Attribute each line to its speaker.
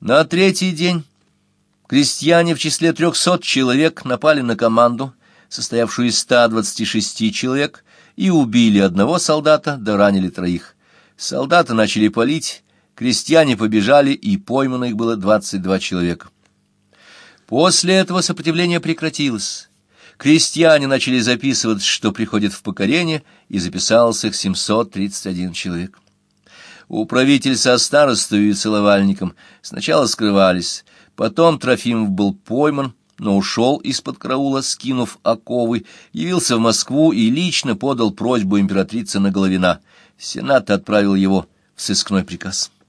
Speaker 1: На третий день крестьяне в числе трехсот человек напали на команду, состоявшую из 126 человек, и убили одного солдата, да ранили троих. Солдаты начали палить, крестьяне побежали, и поймано их было 22 человека. После этого сопротивление прекратилось. Крестьяне начали записывать, что приходит в покорение, и записалось их 731 человек. Управитель со старостою и целовальником сначала скрывались, потом Трофимов был пойман, но ушел из-под караула, скинув оковы, явился в Москву и лично подал просьбу императрицы на Головина. Сенат отправил его в сыскной приказ.